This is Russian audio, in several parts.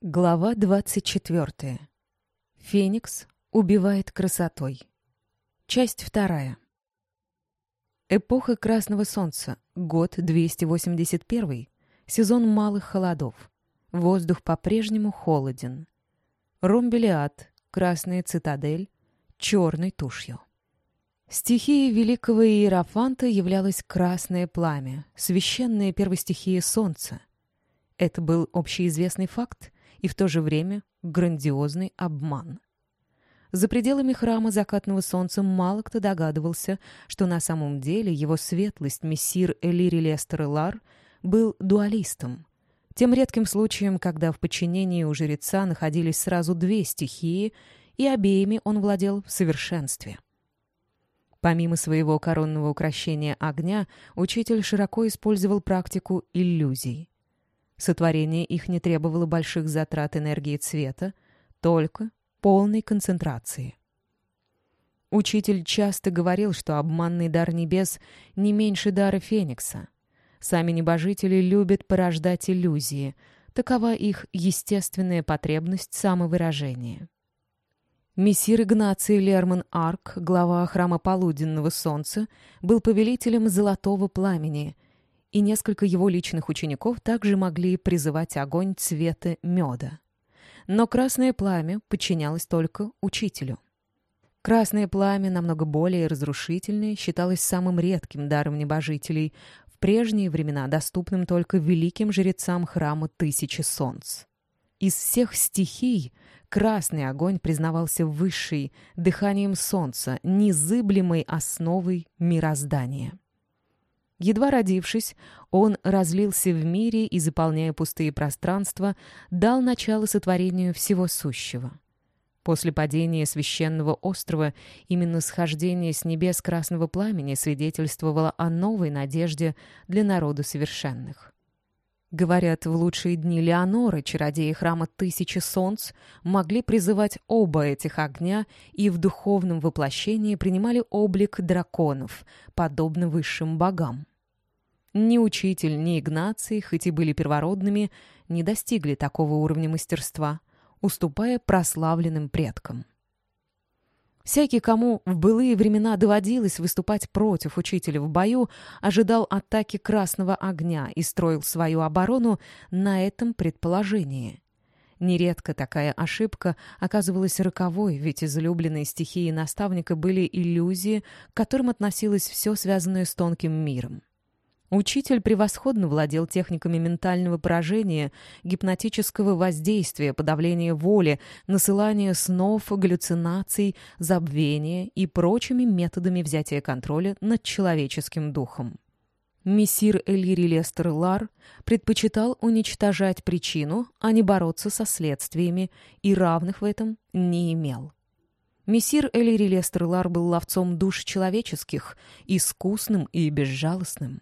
Глава 24. Феникс убивает красотой. Часть вторая. Эпоха Красного Солнца. Год 281. Сезон малых холодов. Воздух по-прежнему холоден. Ромбелиад, Красная цитадель, черной тушью. Стихией великого Иерофанта являлось красное пламя, священная первостихия Солнца. Это был общеизвестный факт, и в то же время грандиозный обман. За пределами храма закатного солнца мало кто догадывался, что на самом деле его светлость мессир Элири Лестер Лар был дуалистом, тем редким случаем, когда в подчинении у жреца находились сразу две стихии, и обеими он владел в совершенстве. Помимо своего коронного украшения огня, учитель широко использовал практику иллюзий. Сотворение их не требовало больших затрат энергии цвета, только полной концентрации. Учитель часто говорил, что обманный дар небес не меньше дара Феникса. Сами небожители любят порождать иллюзии. Такова их естественная потребность самовыражения. Мессир Игнаций Лерман Арк, глава храма Полуденного Солнца, был повелителем Золотого Пламени — и несколько его личных учеников также могли призывать огонь цвета меда. Но красное пламя подчинялось только учителю. Красное пламя, намного более разрушительное, считалось самым редким даром небожителей, в прежние времена доступным только великим жрецам храма Тысячи Солнц. Из всех стихий красный огонь признавался высшей, дыханием солнца, незыблемой основой мироздания. Едва родившись, он разлился в мире и, заполняя пустые пространства, дал начало сотворению всего сущего. После падения священного острова именно схождение с небес красного пламени свидетельствовало о новой надежде для народа совершенных. Говорят, в лучшие дни Леонора, чародеи храма Тысячи Солнц, могли призывать оба этих огня и в духовном воплощении принимали облик драконов, подобно высшим богам. Ни учитель, ни Игнаций, хоть и были первородными, не достигли такого уровня мастерства, уступая прославленным предкам. Всякий, кому в былые времена доводилось выступать против учителя в бою, ожидал атаки красного огня и строил свою оборону на этом предположении. Нередко такая ошибка оказывалась роковой, ведь излюбленные стихии наставника были иллюзии, к которым относилось все связанное с тонким миром. Учитель превосходно владел техниками ментального поражения, гипнотического воздействия, подавления воли, насылания снов, галлюцинаций, забвения и прочими методами взятия контроля над человеческим духом. Мессир Элири Лестер Лар предпочитал уничтожать причину, а не бороться со следствиями, и равных в этом не имел. Мессир Элири Лестер Лар был ловцом душ человеческих, искусным и безжалостным.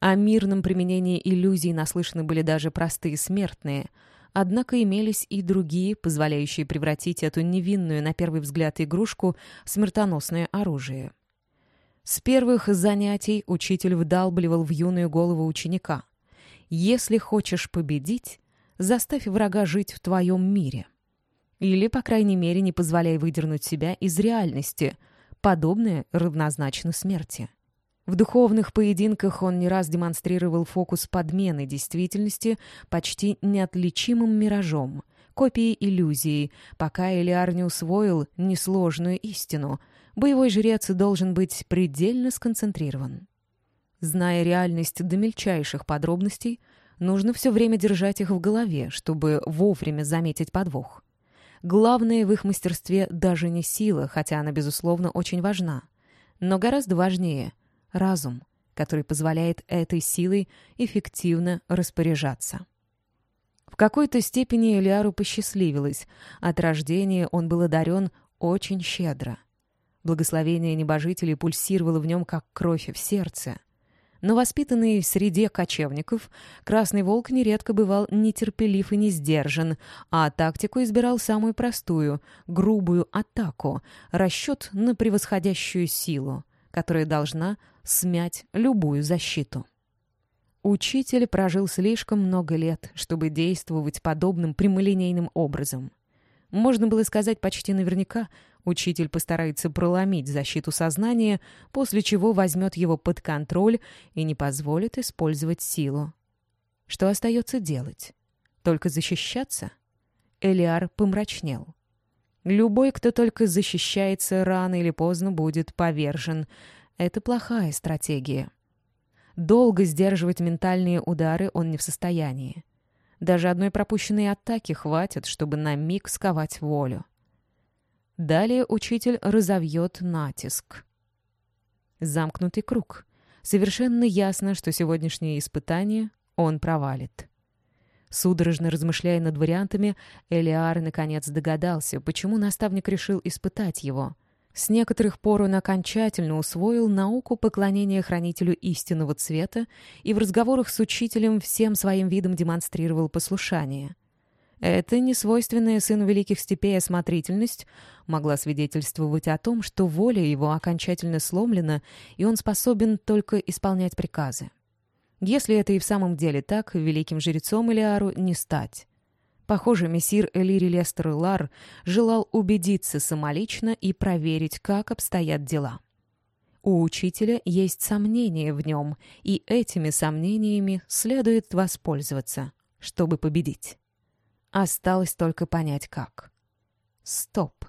О мирном применении иллюзий наслышаны были даже простые смертные, однако имелись и другие, позволяющие превратить эту невинную на первый взгляд игрушку в смертоносное оружие. С первых занятий учитель вдалбливал в юную голову ученика. «Если хочешь победить, заставь врага жить в твоем мире». Или, по крайней мере, не позволяй выдернуть себя из реальности. Подобное равнозначно смерти. В духовных поединках он не раз демонстрировал фокус подмены действительности почти неотличимым миражом, копией иллюзии, пока Элиар не усвоил несложную истину. Боевой жрец должен быть предельно сконцентрирован. Зная реальность до мельчайших подробностей, нужно все время держать их в голове, чтобы вовремя заметить подвох. Главное в их мастерстве даже не сила, хотя она, безусловно, очень важна. Но гораздо важнее разум, который позволяет этой силой эффективно распоряжаться. В какой-то степени Элиару посчастливилось. От рождения он был одарен очень щедро. Благословение небожителей пульсировало в нем, как кровь в сердце. Но воспитанный в среде кочевников, Красный Волк нередко бывал нетерпелив и не сдержан, а тактику избирал самую простую — грубую атаку, расчет на превосходящую силу, которая должна смять любую защиту. Учитель прожил слишком много лет, чтобы действовать подобным прямолинейным образом. Можно было сказать почти наверняка, учитель постарается проломить защиту сознания, после чего возьмет его под контроль и не позволит использовать силу. Что остается делать? Только защищаться? Элиар помрачнел. Любой, кто только защищается, рано или поздно будет повержен. Это плохая стратегия. Долго сдерживать ментальные удары он не в состоянии. Даже одной пропущенной атаки хватит, чтобы на миг сковать волю. Далее учитель разовьет натиск. Замкнутый круг. Совершенно ясно, что сегодняшнее испытание он провалит. Судорожно размышляя над вариантами, Элиар наконец догадался, почему наставник решил испытать его — с некоторых пор он окончательно усвоил науку поклонения хранителю истинного цвета и в разговорах с учителем всем своим видом демонстрировал послушание. Эта несвойственная сыну великих степей осмотрительность могла свидетельствовать о том, что воля его окончательно сломлена, и он способен только исполнять приказы. Если это и в самом деле так, великим жрецом Элиару не стать. Похоже, мессир Элири Лестер Лар желал убедиться самолично и проверить, как обстоят дела. У учителя есть сомнения в нем, и этими сомнениями следует воспользоваться, чтобы победить. Осталось только понять, как. Стоп.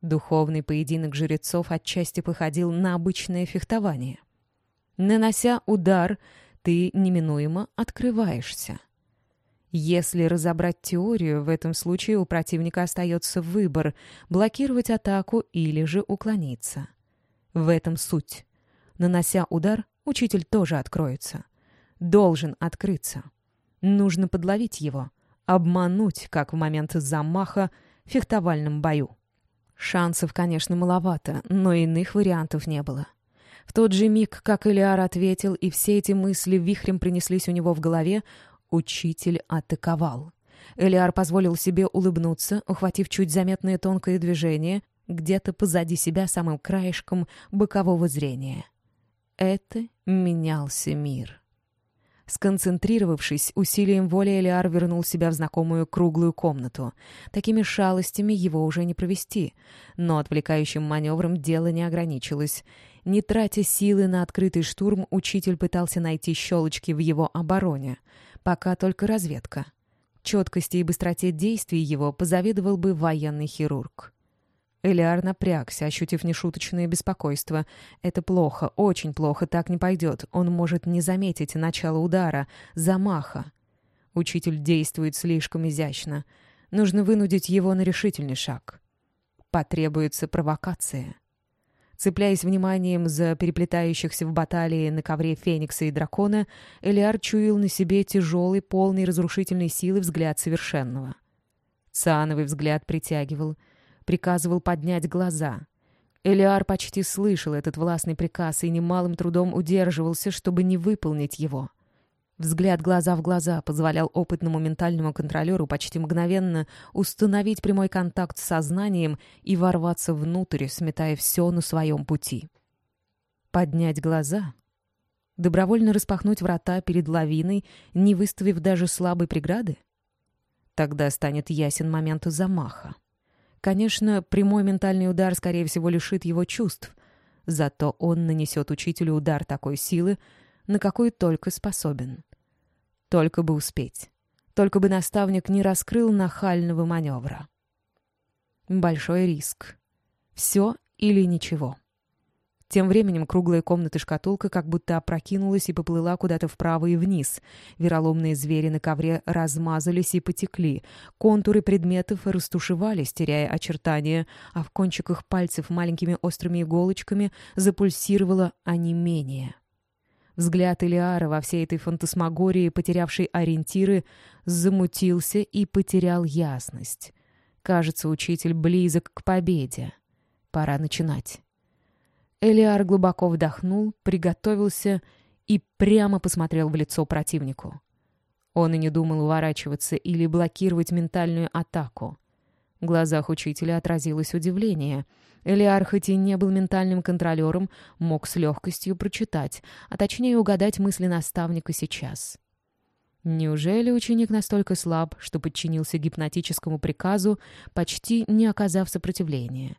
Духовный поединок жрецов отчасти походил на обычное фехтование. Нанося удар, ты неминуемо открываешься. Если разобрать теорию, в этом случае у противника остается выбор — блокировать атаку или же уклониться. В этом суть. Нанося удар, учитель тоже откроется. Должен открыться. Нужно подловить его, обмануть, как в момент замаха в фехтовальном бою. Шансов, конечно, маловато, но иных вариантов не было. В тот же миг, как Элиар ответил, и все эти мысли вихрем принеслись у него в голове, Учитель атаковал. Элиар позволил себе улыбнуться, ухватив чуть заметное тонкое движение где-то позади себя самым краешком бокового зрения. Это менялся мир. Сконцентрировавшись, усилием воли Элиар вернул себя в знакомую круглую комнату. Такими шалостями его уже не провести. Но отвлекающим маневром дело не ограничилось. Не тратя силы на открытый штурм, учитель пытался найти щелочки в его обороне — Пока только разведка. Четкости и быстроте действий его позавидовал бы военный хирург. Элиар напрягся, ощутив нешуточное беспокойство. «Это плохо, очень плохо, так не пойдет. Он может не заметить начало удара, замаха». Учитель действует слишком изящно. Нужно вынудить его на решительный шаг. Потребуется провокация. Цепляясь вниманием за переплетающихся в баталии на ковре Феникса и Дракона, Элиар чуял на себе тяжелый, полный разрушительной силы взгляд совершенного. Циановый взгляд притягивал, приказывал поднять глаза. Элиар почти слышал этот властный приказ и немалым трудом удерживался, чтобы не выполнить его — Взгляд глаза в глаза позволял опытному ментальному контролеру почти мгновенно установить прямой контакт с сознанием и ворваться внутрь, сметая все на своем пути. Поднять глаза, добровольно распахнуть врата перед лавиной, не выставив даже слабой преграды? Тогда станет ясен момент замаха. Конечно, прямой ментальный удар, скорее всего, лишит его чувств, зато он нанесет учителю удар такой силы, на какой только способен. Только бы успеть. Только бы наставник не раскрыл нахального маневра. Большой риск. Все или ничего. Тем временем круглая комната-шкатулка как будто опрокинулась и поплыла куда-то вправо и вниз. Вероломные звери на ковре размазались и потекли. Контуры предметов растушевались, теряя очертания, а в кончиках пальцев маленькими острыми иголочками запульсировало онемение. Взгляд Илиара во всей этой фантасмагории, потерявшей ориентиры, замутился и потерял ясность. Кажется, учитель близок к победе. Пора начинать. Элиар глубоко вдохнул, приготовился и прямо посмотрел в лицо противнику. Он и не думал уворачиваться или блокировать ментальную атаку. В глазах учителя отразилось удивление. Элиар, хоть и не был ментальным контролером, мог с легкостью прочитать, а точнее угадать мысли наставника сейчас. Неужели ученик настолько слаб, что подчинился гипнотическому приказу, почти не оказав сопротивления?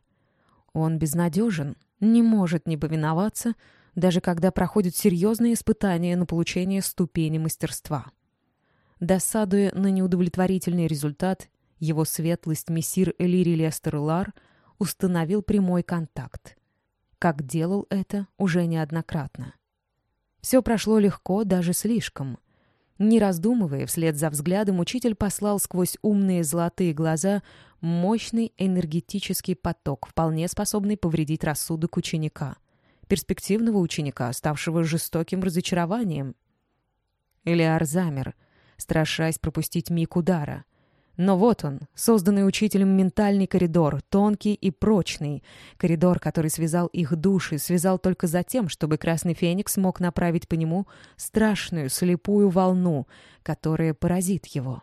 Он безнадежен, не может не повиноваться, даже когда проходят серьезные испытания на получение ступени мастерства. Досадуя на неудовлетворительный результат, его светлость мессир Элири Лестер Лар установил прямой контакт. Как делал это уже неоднократно. Все прошло легко, даже слишком. Не раздумывая, вслед за взглядом учитель послал сквозь умные золотые глаза мощный энергетический поток, вполне способный повредить рассудок ученика. Перспективного ученика, ставшего жестоким разочарованием. Элиар замер, страшась пропустить миг удара. Но вот он, созданный учителем ментальный коридор, тонкий и прочный. Коридор, который связал их души, связал только за тем, чтобы Красный Феникс мог направить по нему страшную слепую волну, которая поразит его.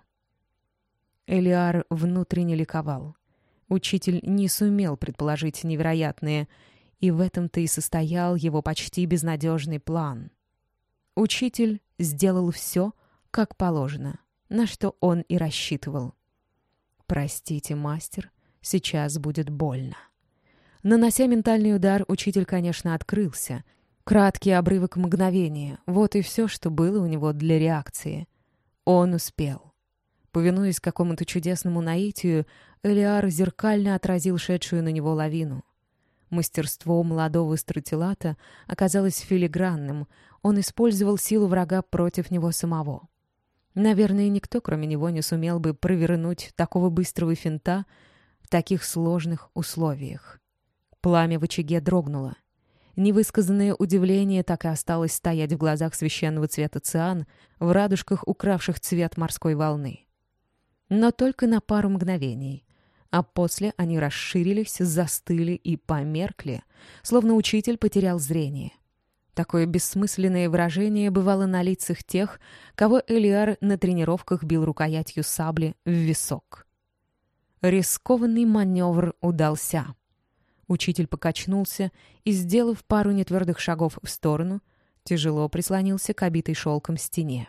Элиар внутренне ликовал. Учитель не сумел предположить невероятное, и в этом-то и состоял его почти безнадежный план. Учитель сделал все, как положено, на что он и рассчитывал. «Простите, мастер, сейчас будет больно». Нанося ментальный удар, учитель, конечно, открылся. Краткий обрывок мгновения — вот и все, что было у него для реакции. Он успел. Повинуясь какому-то чудесному наитию, Элиар зеркально отразил шедшую на него лавину. Мастерство молодого стратилата оказалось филигранным, он использовал силу врага против него самого. Наверное, никто, кроме него, не сумел бы провернуть такого быстрого финта в таких сложных условиях. Пламя в очаге дрогнуло. Невысказанное удивление так и осталось стоять в глазах священного цвета циан, в радужках, укравших цвет морской волны. Но только на пару мгновений. А после они расширились, застыли и померкли, словно учитель потерял зрение. Такое бессмысленное выражение бывало на лицах тех, кого Элиар на тренировках бил рукоятью сабли в висок. Рискованный маневр удался. Учитель покачнулся и, сделав пару нетвердых шагов в сторону, тяжело прислонился к обитой шелком стене.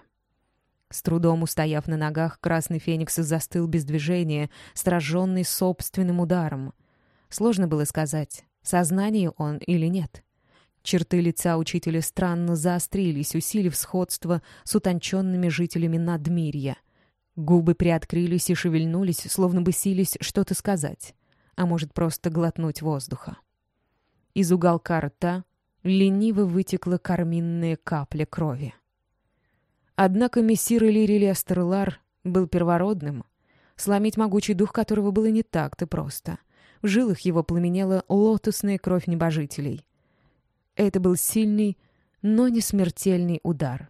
С трудом устояв на ногах, красный феникс застыл без движения, сраженный собственным ударом. Сложно было сказать, сознание он или нет. Черты лица учителя странно заострились, усилив сходство с утонченными жителями Надмирья. Губы приоткрылись и шевельнулись, словно бы сились что-то сказать, а может, просто глотнуть воздуха. Из уголка рта лениво вытекла карминная капля крови. Однако мессир Иллирий Лестерлар был первородным, сломить могучий дух которого было не так-то просто. В жилах его пламенела лотосная кровь небожителей. Это был сильный, но не смертельный удар.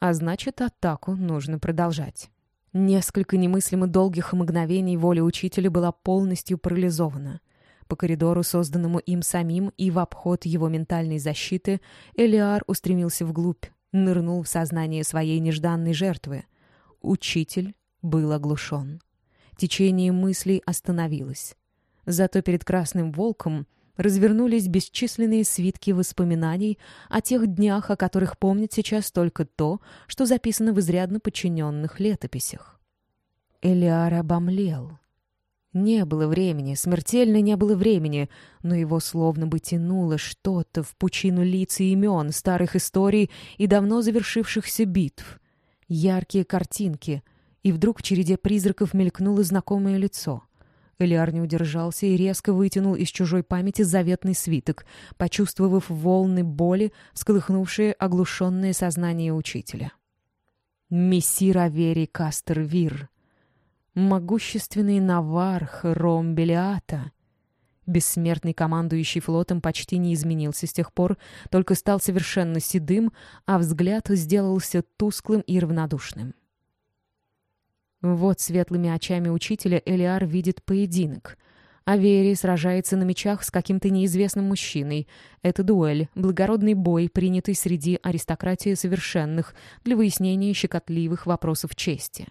А значит, атаку нужно продолжать. Несколько немыслимо долгих мгновений воля учителя была полностью парализована. По коридору, созданному им самим, и в обход его ментальной защиты, Элиар устремился вглубь, нырнул в сознание своей нежданной жертвы. Учитель был оглушен. Течение мыслей остановилось. Зато перед Красным Волком — развернулись бесчисленные свитки воспоминаний о тех днях, о которых помнит сейчас только то, что записано в изрядно подчиненных летописях. Элиар обомлел. Не было времени, смертельно не было времени, но его словно бы тянуло что-то в пучину лиц и имен, старых историй и давно завершившихся битв. Яркие картинки, и вдруг в череде призраков мелькнуло знакомое лицо — Элиар не удержался и резко вытянул из чужой памяти заветный свиток, почувствовав волны боли, всколыхнувшие оглушенное сознание учителя. Мессир Авери Кастервир, могущественный Наварх Ромбелиата, бессмертный командующий флотом почти не изменился с тех пор, только стал совершенно седым, а взгляд сделался тусклым и равнодушным. Вот светлыми очами учителя Элиар видит поединок. Аверий сражается на мечах с каким-то неизвестным мужчиной. Это дуэль, благородный бой, принятый среди аристократии совершенных для выяснения щекотливых вопросов чести.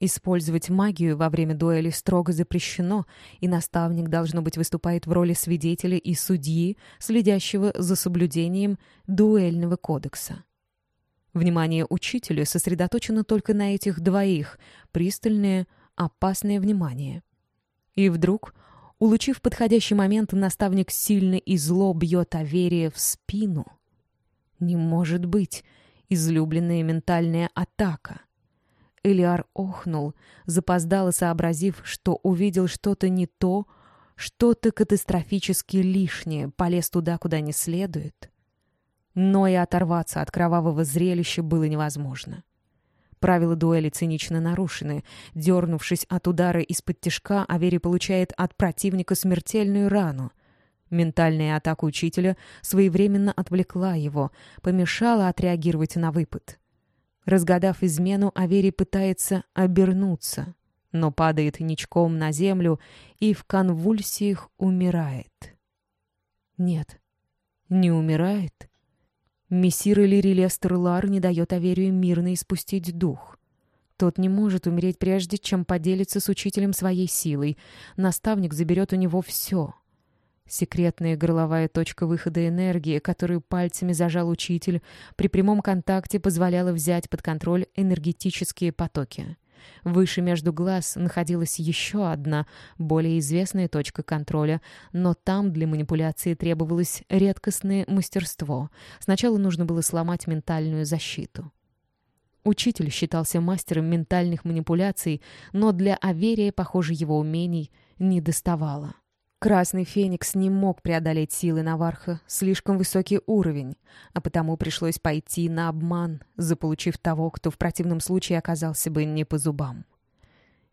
Использовать магию во время дуэли строго запрещено, и наставник, должно быть, выступает в роли свидетеля и судьи, следящего за соблюдением дуэльного кодекса. Внимание учителя сосредоточено только на этих двоих, пристальное, опасное внимание. И вдруг, улучив подходящий момент, наставник сильно и зло бьет Аверия в спину. Не может быть излюбленная ментальная атака. Элиар охнул, запоздало сообразив, что увидел что-то не то, что-то катастрофически лишнее, полез туда, куда не следует. Но и оторваться от кровавого зрелища было невозможно. Правила дуэли цинично нарушены. Дернувшись от удара из-под тишка, Авери получает от противника смертельную рану. Ментальная атака учителя своевременно отвлекла его, помешала отреагировать на выпад. Разгадав измену, Авери пытается обернуться, но падает ничком на землю и в конвульсиях умирает. Нет, не умирает. Мессир Иллири Лестер не дает Аверию мирно испустить дух. Тот не может умереть прежде, чем поделиться с учителем своей силой. Наставник заберет у него все — Секретная горловая точка выхода энергии, которую пальцами зажал учитель, при прямом контакте позволяла взять под контроль энергетические потоки. Выше между глаз находилась еще одна, более известная точка контроля, но там для манипуляции требовалось редкостное мастерство. Сначала нужно было сломать ментальную защиту. Учитель считался мастером ментальных манипуляций, но для Аверия, похоже, его умений не доставало. Красный Феникс не мог преодолеть силы Наварха, слишком высокий уровень, а потому пришлось пойти на обман, заполучив того, кто в противном случае оказался бы не по зубам.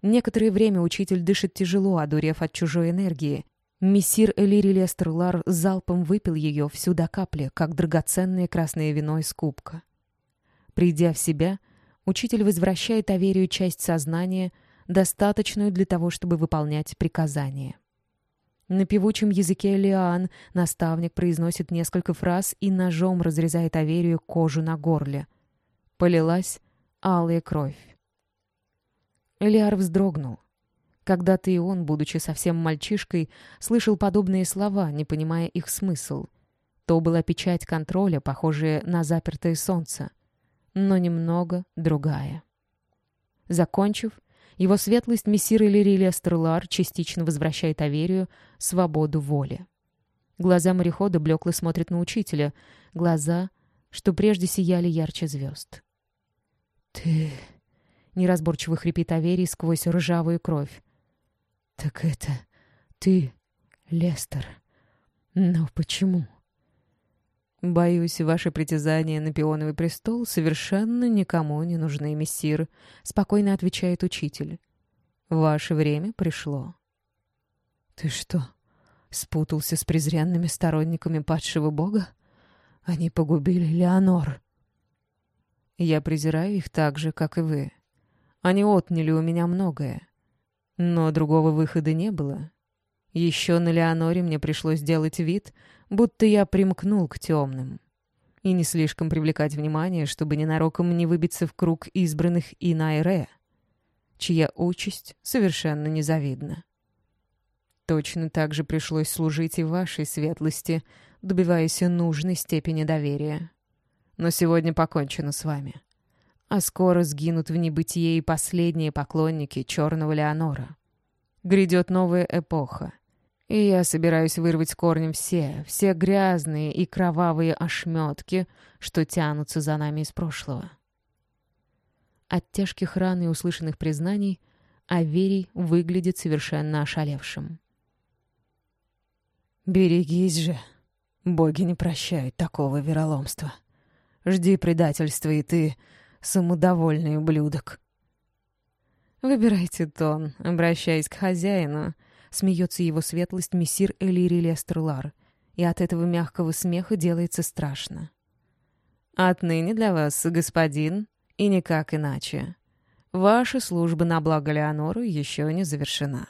Некоторое время учитель дышит тяжело, одурев от чужой энергии. Мессир Элири Лестерлар залпом выпил ее всю до капли, как драгоценное красное вино из кубка. Придя в себя, учитель возвращает Аверию часть сознания, достаточную для того, чтобы выполнять приказания. На певучем языке лиан наставник произносит несколько фраз и ножом разрезает Аверию кожу на горле. Полилась алая кровь. Элиар вздрогнул. Когда-то и он, будучи совсем мальчишкой, слышал подобные слова, не понимая их смысл. То была печать контроля, похожая на запертое солнце, но немного другая. Закончив, его светлость мессир Иллирилия Стерлар частично возвращает Аверию свободу воли. Глаза морехода блекло смотрят на учителя, глаза, что прежде сияли ярче звезд. «Ты...» — неразборчиво хрипит Аверий сквозь ржавую кровь. «Так это ты, Лестер. Но почему?» «Боюсь, ваши притязания на пионовый престол совершенно никому не нужны, мессир», — спокойно отвечает учитель. «Ваше время пришло». «Ты что, спутался с презренными сторонниками падшего бога? Они погубили Леонор». «Я презираю их так же, как и вы. Они отняли у меня многое. Но другого выхода не было. Еще на Леоноре мне пришлось сделать вид, будто я примкнул к темным. И не слишком привлекать внимание, чтобы ненароком не выбиться в круг избранных и Найре, чья участь совершенно незавидна. Точно так же пришлось служить и вашей светлости, добиваясь нужной степени доверия. Но сегодня покончено с вами. А скоро сгинут в небытие и последние поклонники черного Леонора. Грядет новая эпоха — и я собираюсь вырвать корнем все, все грязные и кровавые ошметки, что тянутся за нами из прошлого. От тяжких ран и услышанных признаний Аверий выглядит совершенно ошалевшим. «Берегись же! Боги не прощают такого вероломства. Жди предательства, и ты — самодовольный ублюдок». «Выбирайте тон, обращаясь к хозяину», Смеется его светлость мессир Элири Лестерлар, и от этого мягкого смеха делается страшно. «Отныне для вас, господин, и никак иначе. Ваша служба на благо Леонору еще не завершена».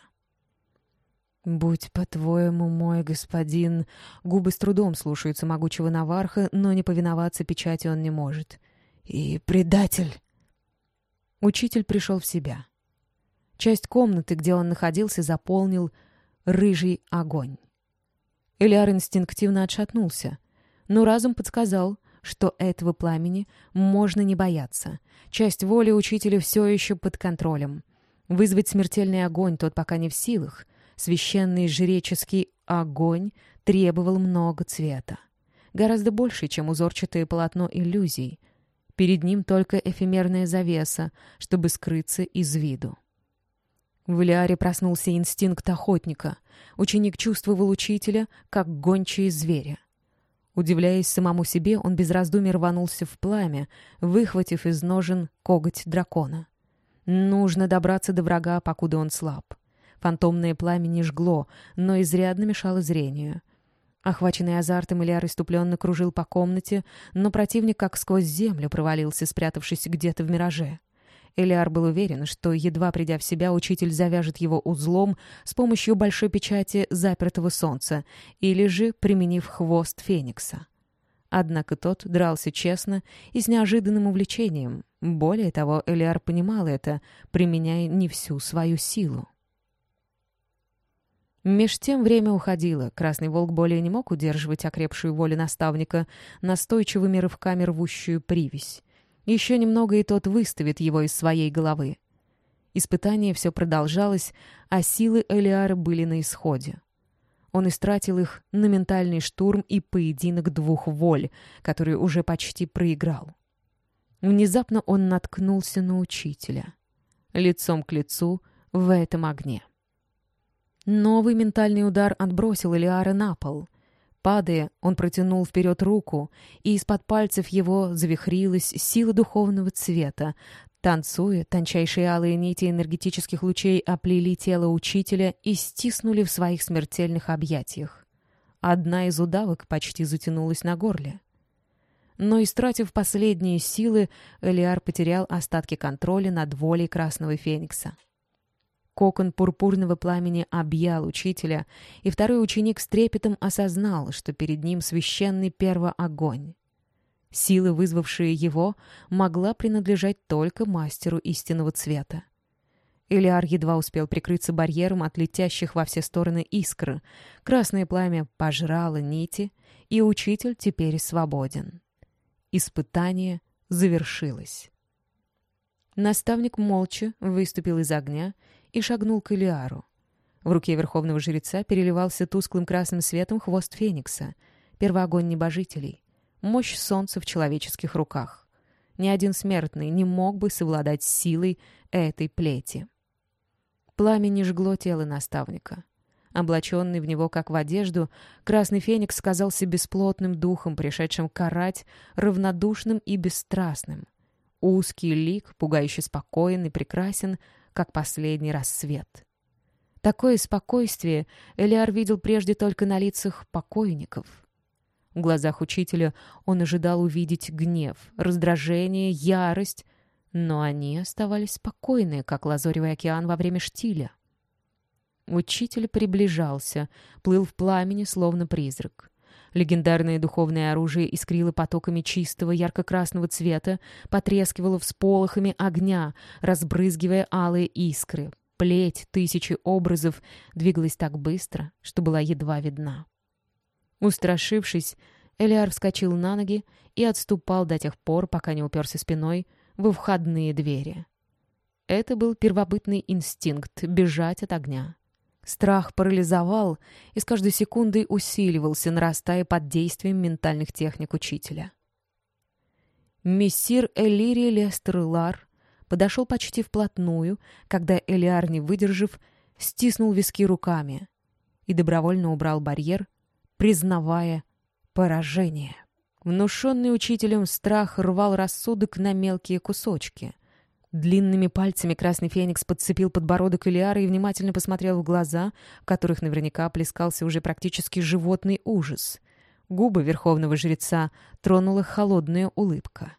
«Будь по-твоему, мой господин...» Губы с трудом слушаются могучего Наварха, но не повиноваться печати он не может. «И предатель!» Учитель пришел в себя. Часть комнаты, где он находился, заполнил рыжий огонь. Элиар инстинктивно отшатнулся, но разум подсказал, что этого пламени можно не бояться. Часть воли учителя все еще под контролем. Вызвать смертельный огонь тот пока не в силах. Священный жреческий огонь требовал много цвета. Гораздо больше, чем узорчатое полотно иллюзий. Перед ним только эфемерная завеса, чтобы скрыться из виду. В Илиаре проснулся инстинкт охотника. Ученик чувствовал учителя, как гончие зверя. Удивляясь самому себе, он без раздумий рванулся в пламя, выхватив из ножен коготь дракона. Нужно добраться до врага, покуда он слаб. Фантомное пламя не жгло, но изрядно мешало зрению. Охваченный азартом, Ильяр иступленно кружил по комнате, но противник как сквозь землю провалился, спрятавшись где-то в мираже. Элиар был уверен, что, едва придя в себя, учитель завяжет его узлом с помощью большой печати запертого солнца или же применив хвост феникса. Однако тот дрался честно и с неожиданным увлечением. Более того, Элиар понимал это, применяя не всю свою силу. Меж тем время уходило. Красный волк более не мог удерживать окрепшую волю наставника, настойчивыми рывками рвущую привязь. Еще немного, и тот выставит его из своей головы. Испытание все продолжалось, а силы Элиара были на исходе. Он истратил их на ментальный штурм и поединок двух воль, который уже почти проиграл. Внезапно он наткнулся на учителя. Лицом к лицу в этом огне. Новый ментальный удар отбросил Элиара на пол. Падая, он протянул вперед руку, и из-под пальцев его завихрилась сила духовного цвета. Танцуя, тончайшие алые нити энергетических лучей оплели тело учителя и стиснули в своих смертельных объятиях. Одна из удавок почти затянулась на горле. Но, истратив последние силы, Элиар потерял остатки контроля над волей Красного Феникса. Кокон пурпурного пламени объял учителя, и второй ученик с трепетом осознал, что перед ним священный первоогонь. Сила, вызвавшая его, могла принадлежать только мастеру истинного цвета. Элиар едва успел прикрыться барьером от летящих во все стороны искр. Красное пламя пожрало нити, и учитель теперь свободен. Испытание завершилось. Наставник молча выступил из огня и шагнул к Илиару. В руке верховного жреца переливался тусклым красным светом хвост феникса, первоогонь небожителей, мощь солнца в человеческих руках. Ни один смертный не мог бы совладать с силой этой плети. Пламя не жгло тело наставника. Облаченный в него, как в одежду, красный феникс казался бесплотным духом, пришедшим карать, равнодушным и бесстрастным. Узкий лик, пугающе спокоен и прекрасен, как последний рассвет. Такое спокойствие Элиар видел прежде только на лицах покойников. В глазах учителя он ожидал увидеть гнев, раздражение, ярость, но они оставались спокойны, как лазоревый океан во время штиля. Учитель приближался, плыл в пламени, словно призрак. Легендарное духовное оружие искрило потоками чистого ярко-красного цвета, потрескивало всполохами огня, разбрызгивая алые искры. Плеть тысячи образов двигалась так быстро, что была едва видна. Устрашившись, Элиар вскочил на ноги и отступал до тех пор, пока не уперся спиной во входные двери. Это был первобытный инстинкт — бежать от огня. Страх парализовал и с каждой секундой усиливался, нарастая под действием ментальных техник учителя. Мессир Элири Лестер Лар подошел почти вплотную, когда Элиар, не выдержав, стиснул виски руками и добровольно убрал барьер, признавая поражение. Внушенный учителем страх рвал рассудок на мелкие кусочки — Длинными пальцами Красный Феникс подцепил подбородок Илиары и внимательно посмотрел в глаза, в которых наверняка плескался уже практически животный ужас. Губы Верховного Жреца тронула холодная улыбка.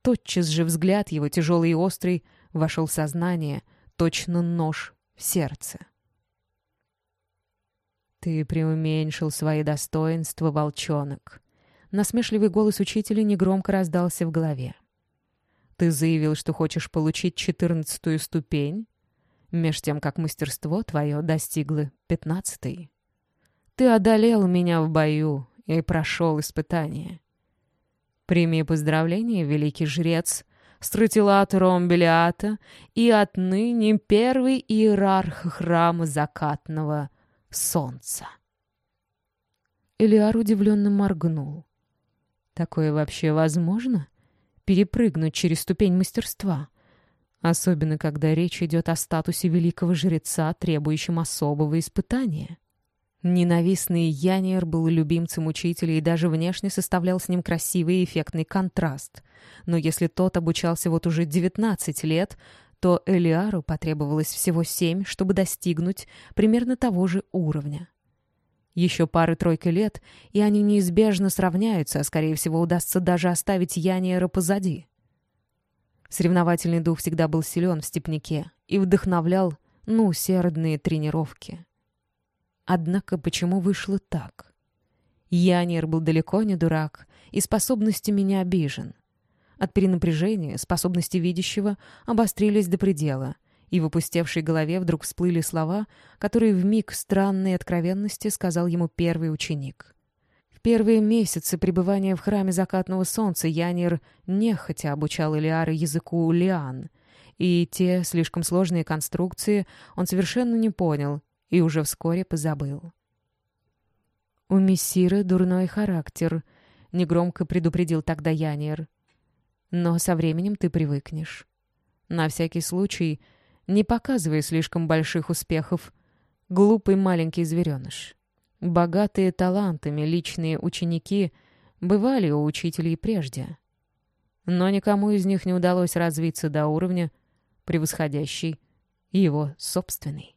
Тотчас же взгляд его, тяжелый и острый, вошел в сознание, точно нож в сердце. «Ты преуменьшил свои достоинства, волчонок!» Насмешливый голос учителя негромко раздался в голове. Ты заявил, что хочешь получить четырнадцатую ступень? меж тем, как мастерство твое достигло пятнадцатой. Ты одолел меня в бою и прошел испытание. Прими поздравления, великий жрец, стратилатор Омбелиата и отныне первый иерарх храма закатного солнца. Элиар удивленно моргнул. Такое вообще возможно? Перепрыгнуть через ступень мастерства? Особенно, когда речь идет о статусе великого жреца, требующем особого испытания. Ненавистный Яниер был любимцем учителя и даже внешне составлял с ним красивый и эффектный контраст. Но если тот обучался вот уже 19 лет, то Элиару потребовалось всего 7, чтобы достигнуть примерно того же уровня. Еще пары-тройка лет, и они неизбежно сравняются, а скорее всего удастся даже оставить Яниера позади. Соревновательный дух всегда был силен в степняке и вдохновлял на усердные тренировки. Однако почему вышло так? Янир был далеко не дурак и способностями не обижен. От перенапряжения способности видящего обострились до предела, и в опустевшей голове вдруг всплыли слова, которые в миг странной откровенности сказал ему первый ученик. В первые месяцы пребывания в храме закатного солнца Янир нехотя обучал Элиара языку лиан, и те слишком сложные конструкции он совершенно не понял и уже вскоре позабыл. «У мессиры дурной характер», — негромко предупредил тогда Янир. «Но со временем ты привыкнешь. На всякий случай не показывай слишком больших успехов. Глупый маленький звереныш. Богатые талантами личные ученики бывали у учителей прежде. Но никому из них не удалось развиться до уровня, превосходящий его собственный.